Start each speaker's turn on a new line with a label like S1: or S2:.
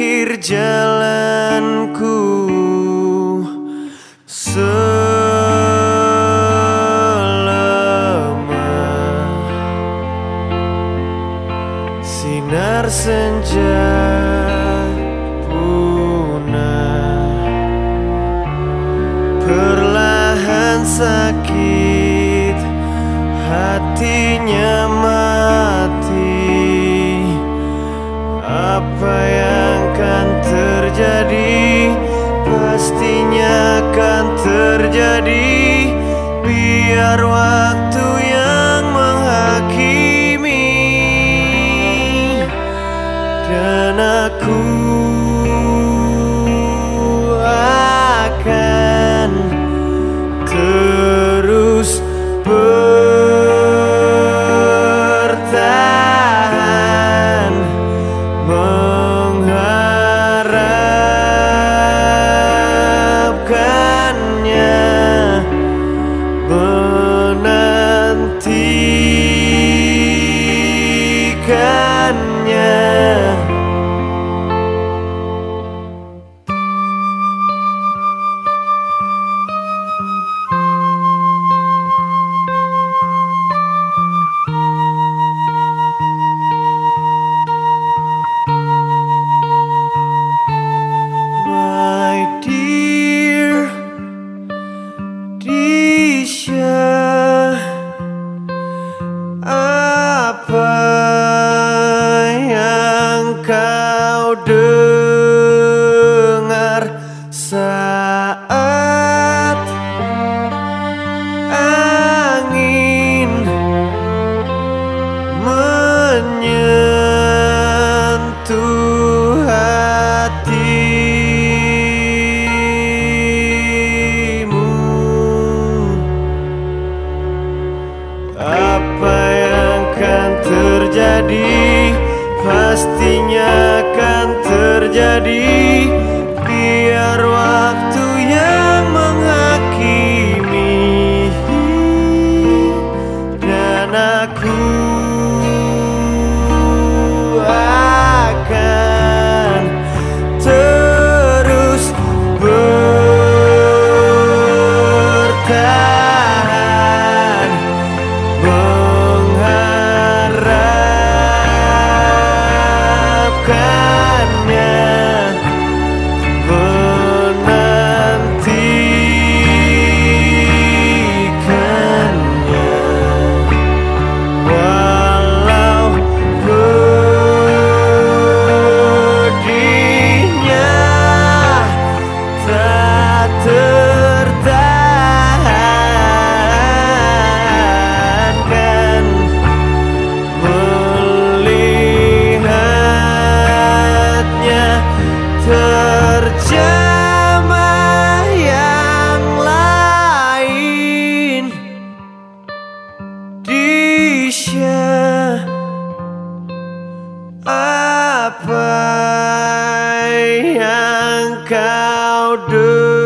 S1: akhir jalanku. Selama sinar senja terjadi biar waktu yang menghakimi. Dan aku mulher. Pastinya akan terjadi. Biar waktu Apa yang kau dulu